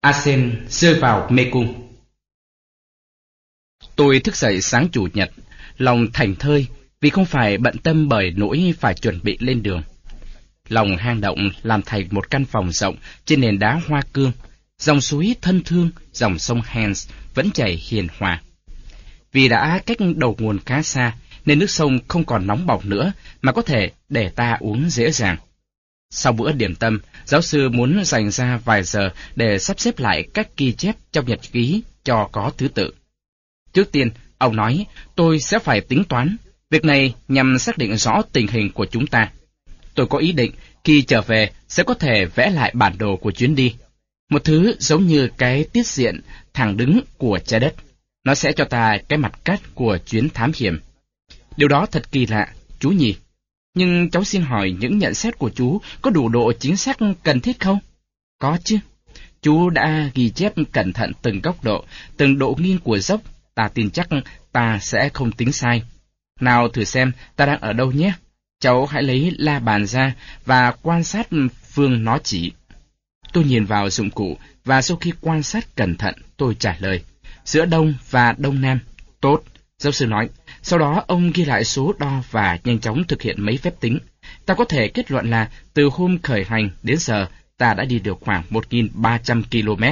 Asen rơi vào mê cung. Tôi thức dậy sáng chủ nhật, lòng thành thơi vì không phải bận tâm bởi nỗi phải chuẩn bị lên đường. Lòng hang động làm thành một căn phòng rộng trên nền đá hoa cương, dòng suối thân thương, dòng sông Hans vẫn chảy hiền hòa. Vì đã cách đầu nguồn khá xa, nên nước sông không còn nóng bỏng nữa, mà có thể để ta uống dễ dàng. Sau bữa điểm tâm, giáo sư muốn dành ra vài giờ để sắp xếp lại các ghi chép trong nhật ký cho có thứ tự. Trước tiên, ông nói, tôi sẽ phải tính toán. Việc này nhằm xác định rõ tình hình của chúng ta. Tôi có ý định, khi trở về, sẽ có thể vẽ lại bản đồ của chuyến đi. Một thứ giống như cái tiết diện thẳng đứng của trái đất. Nó sẽ cho ta cái mặt cắt của chuyến thám hiểm. Điều đó thật kỳ lạ, chú nhỉ? Nhưng cháu xin hỏi những nhận xét của chú có đủ độ chính xác cần thiết không? Có chứ. Chú đã ghi chép cẩn thận từng góc độ, từng độ nghiêng của dốc. Ta tin chắc ta sẽ không tính sai. Nào thử xem ta đang ở đâu nhé. Cháu hãy lấy la bàn ra và quan sát phương nó chỉ. Tôi nhìn vào dụng cụ và sau khi quan sát cẩn thận tôi trả lời. Giữa đông và đông nam. Tốt, giáo sư nói. Sau đó ông ghi lại số đo và nhanh chóng thực hiện mấy phép tính. Ta có thể kết luận là từ hôm khởi hành đến giờ ta đã đi được khoảng 1.300 km.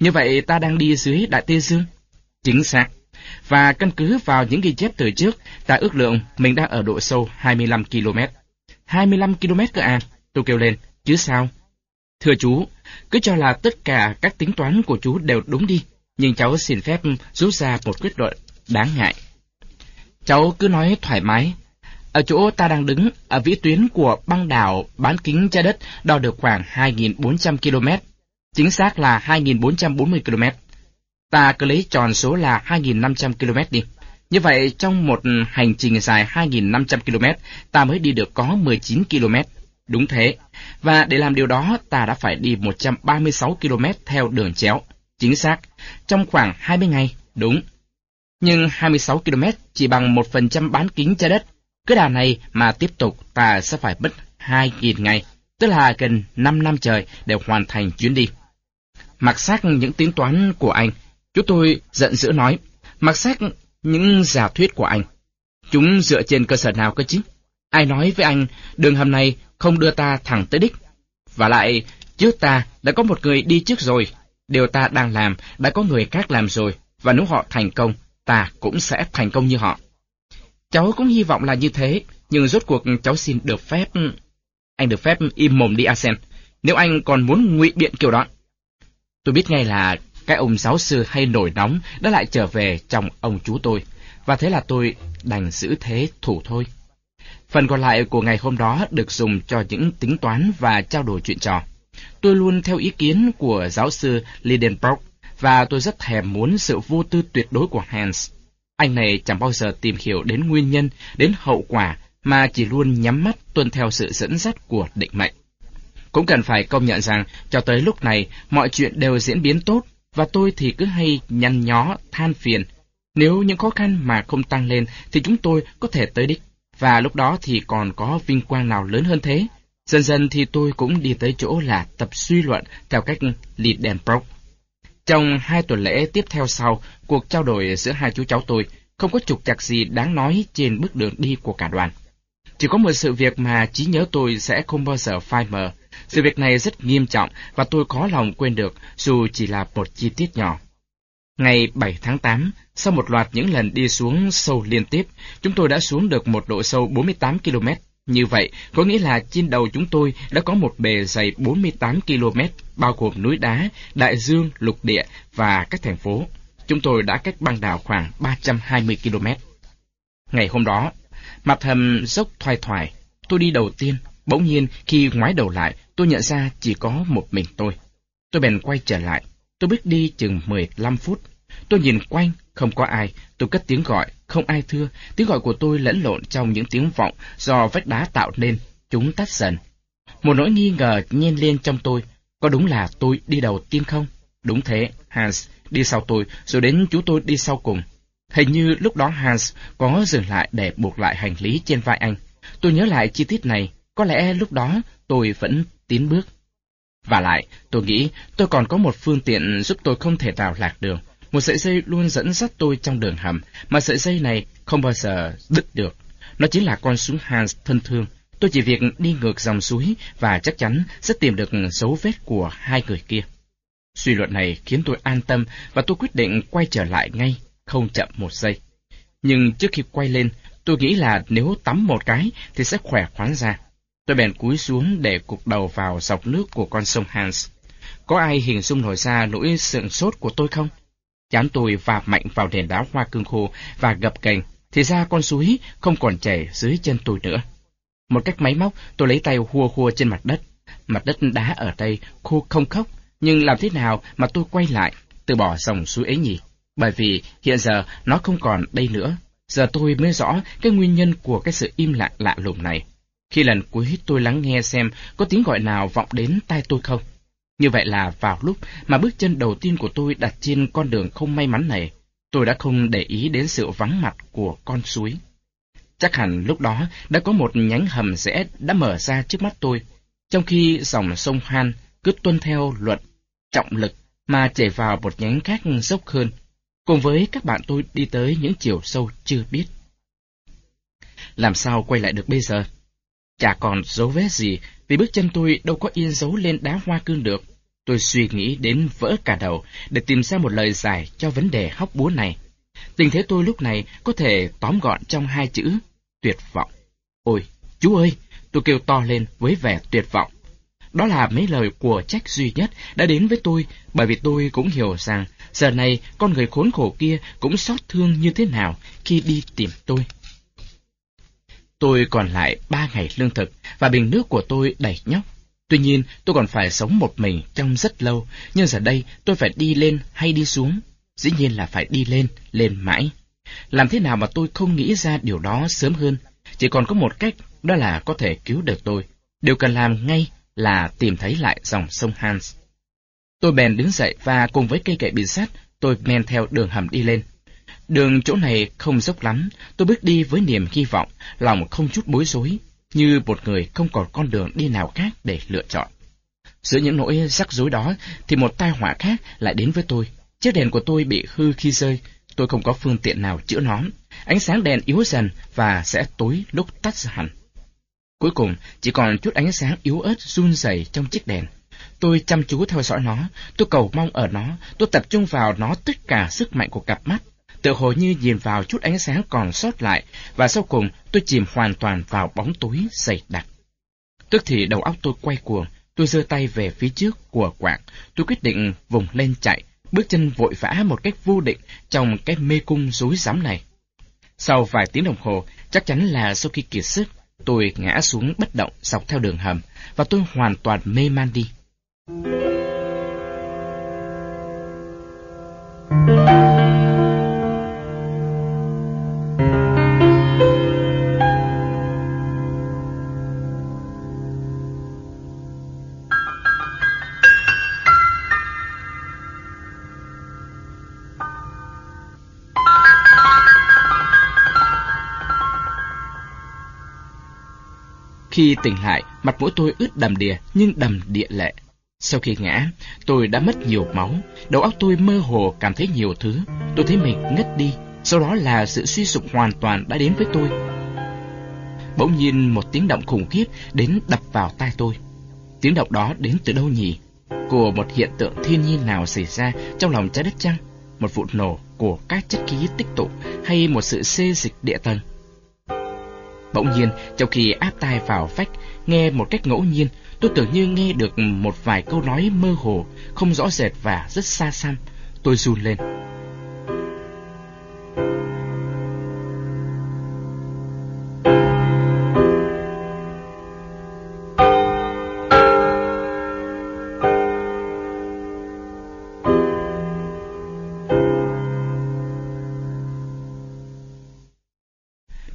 Như vậy ta đang đi dưới Đại Tây Dương? Chính xác. Và căn cứ vào những ghi chép từ trước, ta ước lượng mình đang ở độ sâu 25 km. 25 km cơ à? Tôi kêu lên, chứ sao? Thưa chú, cứ cho là tất cả các tính toán của chú đều đúng đi, nhưng cháu xin phép rút ra một quyết luận đáng ngại. Cháu cứ nói thoải mái. Ở chỗ ta đang đứng, ở vĩ tuyến của băng đảo bán kính trái đất đo được khoảng 2.400 km. Chính xác là 2.440 km. Ta cứ lấy tròn số là 2.500 km đi. Như vậy, trong một hành trình dài 2.500 km, ta mới đi được có 19 km. Đúng thế. Và để làm điều đó, ta đã phải đi 136 km theo đường chéo. Chính xác. Trong khoảng 20 ngày. Đúng. Nhưng 26 km chỉ bằng 1% bán kính trái đất. Cứ đà này mà tiếp tục ta sẽ phải mất 2.000 ngày, tức là gần 5 năm trời để hoàn thành chuyến đi. Mặc xác những tính toán của anh, chúng tôi giận dữ nói, mặc xác những giả thuyết của anh. Chúng dựa trên cơ sở nào cơ chứ? Ai nói với anh đường hầm này không đưa ta thẳng tới đích? Và lại, trước ta đã có một người đi trước rồi. Điều ta đang làm đã có người khác làm rồi, và nếu họ thành công, ta cũng sẽ thành công như họ. Cháu cũng hy vọng là như thế, nhưng rốt cuộc cháu xin được phép... Anh được phép im mồm đi Asen, nếu anh còn muốn ngụy biện kiểu đó. Tôi biết ngay là cái ông giáo sư hay nổi nóng đã lại trở về trong ông chú tôi, và thế là tôi đành giữ thế thủ thôi. Phần còn lại của ngày hôm đó được dùng cho những tính toán và trao đổi chuyện trò. Tôi luôn theo ý kiến của giáo sư Lidenbrock và tôi rất thèm muốn sự vô tư tuyệt đối của Hans. Anh này chẳng bao giờ tìm hiểu đến nguyên nhân, đến hậu quả, mà chỉ luôn nhắm mắt tuân theo sự dẫn dắt của định mệnh. Cũng cần phải công nhận rằng, cho tới lúc này, mọi chuyện đều diễn biến tốt, và tôi thì cứ hay nhăn nhó, than phiền. Nếu những khó khăn mà không tăng lên, thì chúng tôi có thể tới đích, và lúc đó thì còn có vinh quang nào lớn hơn thế. Dần dần thì tôi cũng đi tới chỗ là tập suy luận theo cách Lidenbrock. Trong hai tuần lễ tiếp theo sau, cuộc trao đổi giữa hai chú cháu tôi không có trục trặc gì đáng nói trên bước đường đi của cả đoàn. Chỉ có một sự việc mà trí nhớ tôi sẽ không bao giờ phai mờ. Sự việc này rất nghiêm trọng và tôi khó lòng quên được dù chỉ là một chi tiết nhỏ. Ngày 7 tháng 8, sau một loạt những lần đi xuống sâu liên tiếp, chúng tôi đã xuống được một độ sâu 48 km như vậy, có nghĩa là trên đầu chúng tôi đã có một bề dày 48 km, bao gồm núi đá, đại dương, lục địa và các thành phố. Chúng tôi đã cách băng đảo khoảng 320 km. Ngày hôm đó, mặt hầm dốc thoai thoải, tôi đi đầu tiên. Bỗng nhiên, khi ngoái đầu lại, tôi nhận ra chỉ có một mình tôi. Tôi bèn quay trở lại. Tôi bước đi chừng 15 phút. Tôi nhìn quanh, không có ai, tôi cất tiếng gọi, không ai thưa, tiếng gọi của tôi lẫn lộn trong những tiếng vọng do vách đá tạo nên, chúng tắt dần. Một nỗi nghi ngờ nhen lên trong tôi, có đúng là tôi đi đầu tiên không? Đúng thế, Hans đi sau tôi, rồi đến chú tôi đi sau cùng. Hình như lúc đó Hans có dừng lại để buộc lại hành lý trên vai anh. Tôi nhớ lại chi tiết này, có lẽ lúc đó tôi vẫn tiến bước. Và lại, tôi nghĩ tôi còn có một phương tiện giúp tôi không thể nào lạc đường. Một sợi dây luôn dẫn dắt tôi trong đường hầm, mà sợi dây này không bao giờ đứt được. Nó chính là con súng Hans thân thương. Tôi chỉ việc đi ngược dòng suối và chắc chắn sẽ tìm được dấu vết của hai người kia. Suy luận này khiến tôi an tâm và tôi quyết định quay trở lại ngay, không chậm một giây. Nhưng trước khi quay lên, tôi nghĩ là nếu tắm một cái thì sẽ khỏe khoắn ra. Tôi bèn cúi xuống để cục đầu vào dọc nước của con sông Hans. Có ai hình dung nổi ra nỗi sượng sốt của tôi không? Chán tôi và mạnh vào nền đá hoa cương khô và gập cành, thì ra con suối không còn chảy dưới chân tôi nữa. Một cách máy móc, tôi lấy tay hua hua trên mặt đất. Mặt đất đá ở đây khô không khốc, nhưng làm thế nào mà tôi quay lại, từ bỏ dòng suối ấy nhỉ? Bởi vì hiện giờ nó không còn đây nữa. Giờ tôi mới rõ cái nguyên nhân của cái sự im lặng lạ lùng này. Khi lần cuối tôi lắng nghe xem có tiếng gọi nào vọng đến tai tôi không. Như vậy là vào lúc mà bước chân đầu tiên của tôi đặt trên con đường không may mắn này, tôi đã không để ý đến sự vắng mặt của con suối. Chắc hẳn lúc đó đã có một nhánh hầm rẽ đã mở ra trước mắt tôi, trong khi dòng sông Han cứ tuân theo luật trọng lực mà chảy vào một nhánh khác dốc hơn, cùng với các bạn tôi đi tới những chiều sâu chưa biết. Làm sao quay lại được bây giờ? Chả còn dấu vết gì, vì bước chân tôi đâu có yên dấu lên đá hoa cương được. Tôi suy nghĩ đến vỡ cả đầu để tìm ra một lời giải cho vấn đề hóc búa này. Tình thế tôi lúc này có thể tóm gọn trong hai chữ, tuyệt vọng. Ôi, chú ơi! Tôi kêu to lên với vẻ tuyệt vọng. Đó là mấy lời của trách duy nhất đã đến với tôi, bởi vì tôi cũng hiểu rằng giờ này con người khốn khổ kia cũng xót thương như thế nào khi đi tìm tôi. Tôi còn lại ba ngày lương thực và bình nước của tôi đầy nhóc. Tuy nhiên, tôi còn phải sống một mình trong rất lâu, nhưng giờ đây tôi phải đi lên hay đi xuống. Dĩ nhiên là phải đi lên, lên mãi. Làm thế nào mà tôi không nghĩ ra điều đó sớm hơn? Chỉ còn có một cách, đó là có thể cứu được tôi. Điều cần làm ngay là tìm thấy lại dòng sông Hans. Tôi bèn đứng dậy và cùng với cây cậy bị sắt, tôi men theo đường hầm đi lên. Đường chỗ này không dốc lắm, tôi bước đi với niềm hy vọng, lòng không chút bối rối, như một người không còn con đường đi nào khác để lựa chọn. Giữa những nỗi rắc rối đó thì một tai họa khác lại đến với tôi. Chiếc đèn của tôi bị hư khi rơi, tôi không có phương tiện nào chữa nó. Ánh sáng đèn yếu dần và sẽ tối lúc tắt hẳn. Cuối cùng, chỉ còn chút ánh sáng yếu ớt run rẩy trong chiếc đèn. Tôi chăm chú theo dõi nó, tôi cầu mong ở nó, tôi tập trung vào nó tất cả sức mạnh của cặp mắt, tự hồ như nhìn vào chút ánh sáng còn sót lại, và sau cùng tôi chìm hoàn toàn vào bóng tối dày đặc. Tức thì đầu óc tôi quay cuồng, tôi giơ tay về phía trước của quạng, tôi quyết định vùng lên chạy, bước chân vội vã một cách vô định trong cái mê cung rối rắm này. Sau vài tiếng đồng hồ, chắc chắn là sau khi kiệt sức, tôi ngã xuống bất động dọc theo đường hầm, và tôi hoàn toàn mê man đi. Khi tỉnh lại, mặt mũi tôi ướt đầm đìa nhưng đầm địa lệ. Sau khi ngã, tôi đã mất nhiều máu, đầu óc tôi mơ hồ cảm thấy nhiều thứ. Tôi thấy mình ngất đi, sau đó là sự suy sụp hoàn toàn đã đến với tôi. Bỗng nhiên một tiếng động khủng khiếp đến đập vào tai tôi. Tiếng động đó đến từ đâu nhỉ? Của một hiện tượng thiên nhiên nào xảy ra trong lòng trái đất chăng? Một vụ nổ của các chất khí tích tụ hay một sự xê dịch địa tầng? Bỗng nhiên, trong khi áp tai vào vách, nghe một cách ngẫu nhiên, tôi tưởng như nghe được một vài câu nói mơ hồ, không rõ rệt và rất xa xăm. Tôi run lên.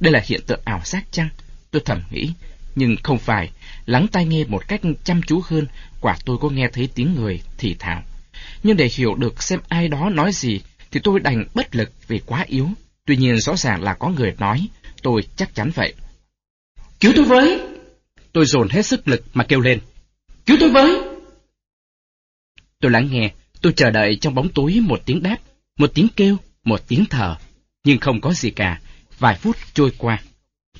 Đây là hiện tượng ảo giác chăng? Tôi thầm nghĩ, nhưng không phải, lắng tai nghe một cách chăm chú hơn, quả tôi có nghe thấy tiếng người thì thào. Nhưng để hiểu được xem ai đó nói gì, thì tôi đành bất lực vì quá yếu. Tuy nhiên rõ ràng là có người nói, tôi chắc chắn vậy. Cứu tôi với! Tôi dồn hết sức lực mà kêu lên. Cứu tôi với! Tôi lắng nghe, tôi chờ đợi trong bóng tối một tiếng đáp, một tiếng kêu, một tiếng thở, nhưng không có gì cả. Vài phút trôi qua,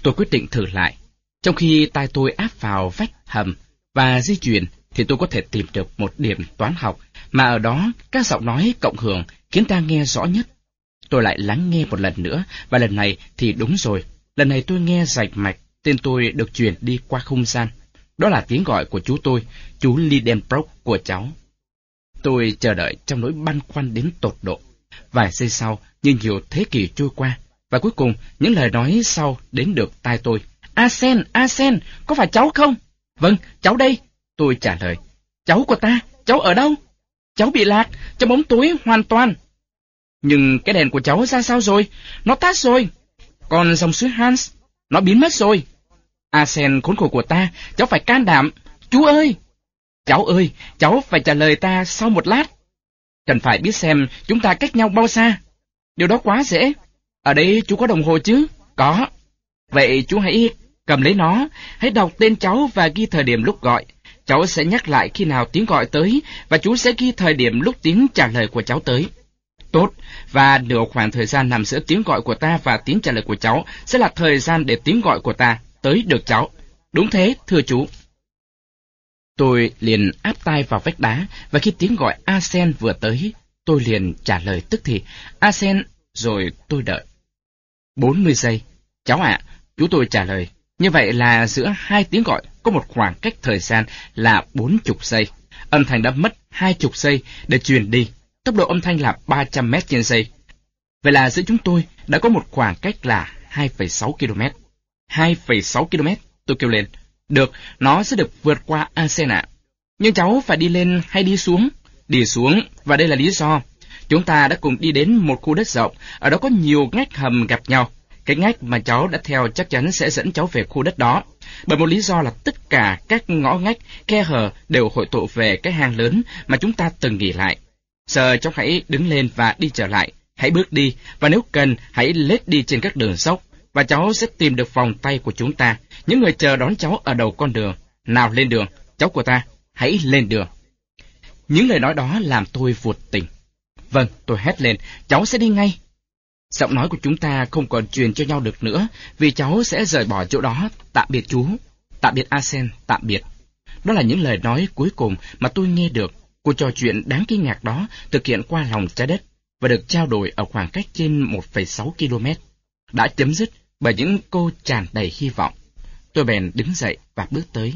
tôi quyết định thử lại. Trong khi tay tôi áp vào vách hầm và di chuyển, thì tôi có thể tìm được một điểm toán học mà ở đó các giọng nói cộng hưởng khiến ta nghe rõ nhất. Tôi lại lắng nghe một lần nữa, và lần này thì đúng rồi. Lần này tôi nghe rạch mạch, tên tôi được truyền đi qua không gian. Đó là tiếng gọi của chú tôi, chú Lidenbrock của cháu. Tôi chờ đợi trong nỗi băn khoăn đến tột độ. Vài giây sau, như nhiều thế kỷ trôi qua, và cuối cùng những lời nói sau đến được tai tôi. Asen, Asen, có phải cháu không? Vâng, cháu đây. Tôi trả lời. Cháu của ta, cháu ở đâu? Cháu bị lạc, trong bóng tối hoàn toàn. Nhưng cái đèn của cháu ra sao rồi? Nó tắt rồi. Còn dòng suối Hans, nó biến mất rồi. Asen khốn khổ của ta, cháu phải can đảm. Chú ơi! Cháu ơi, cháu phải trả lời ta sau một lát. Cần phải biết xem chúng ta cách nhau bao xa. Điều đó quá dễ. Ở đây chú có đồng hồ chứ? Có. Vậy chú hãy cầm lấy nó, hãy đọc tên cháu và ghi thời điểm lúc gọi. Cháu sẽ nhắc lại khi nào tiếng gọi tới, và chú sẽ ghi thời điểm lúc tiếng trả lời của cháu tới. Tốt, và nửa khoảng thời gian nằm giữa tiếng gọi của ta và tiếng trả lời của cháu sẽ là thời gian để tiếng gọi của ta tới được cháu. Đúng thế, thưa chú. Tôi liền áp tay vào vách đá, và khi tiếng gọi Asen vừa tới, tôi liền trả lời tức thì, Asen, rồi tôi đợi. 40 giây. Cháu ạ, chú tôi trả lời. Như vậy là giữa hai tiếng gọi có một khoảng cách thời gian là 40 giây. Âm thanh đã mất 20 giây để truyền đi. Tốc độ âm thanh là 300 m trên giây. Vậy là giữa chúng tôi đã có một khoảng cách là 2,6 km. 2,6 km, tôi kêu lên. Được, nó sẽ được vượt qua Asen ạ. Nhưng cháu phải đi lên hay đi xuống? Đi xuống, và đây là lý do. Chúng ta đã cùng đi đến một khu đất rộng, ở đó có nhiều ngách hầm gặp nhau. Cái ngách mà cháu đã theo chắc chắn sẽ dẫn cháu về khu đất đó. Bởi một lý do là tất cả các ngõ ngách, khe hở đều hội tụ về cái hang lớn mà chúng ta từng nghỉ lại. Giờ cháu hãy đứng lên và đi trở lại. Hãy bước đi, và nếu cần, hãy lết đi trên các đường dốc, và cháu sẽ tìm được vòng tay của chúng ta, những người chờ đón cháu ở đầu con đường. Nào lên đường, cháu của ta, hãy lên đường. Những lời nói đó làm tôi vụt tỉnh. Vâng, tôi hét lên, cháu sẽ đi ngay. Giọng nói của chúng ta không còn truyền cho nhau được nữa, vì cháu sẽ rời bỏ chỗ đó, tạm biệt chú, tạm biệt Asen, tạm biệt. Đó là những lời nói cuối cùng mà tôi nghe được. Cuộc trò chuyện đáng kinh ngạc đó thực hiện qua lòng trái đất và được trao đổi ở khoảng cách trên 1,6 km. Đã chấm dứt bởi những cô tràn đầy hy vọng. Tôi bèn đứng dậy và bước tới.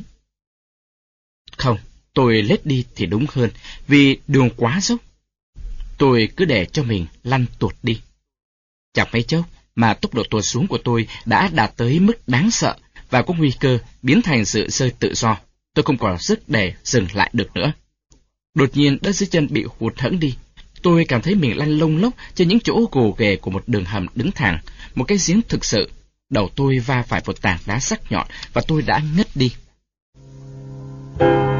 Không, tôi lết đi thì đúng hơn, vì đường quá dốc. Tôi cứ để cho mình lăn tuột đi. Chẳng mấy chốc mà tốc độ tuột xuống của tôi đã đạt tới mức đáng sợ và có nguy cơ biến thành sự rơi tự do. Tôi không còn sức để dừng lại được nữa. Đột nhiên đất dưới chân bị hụt hẫng đi. Tôi cảm thấy mình lăn lông lốc trên những chỗ gồ ghề của một đường hầm đứng thẳng, một cái giếng thực sự. Đầu tôi va phải một tảng đá sắc nhọn và tôi đã ngất đi. Thank you.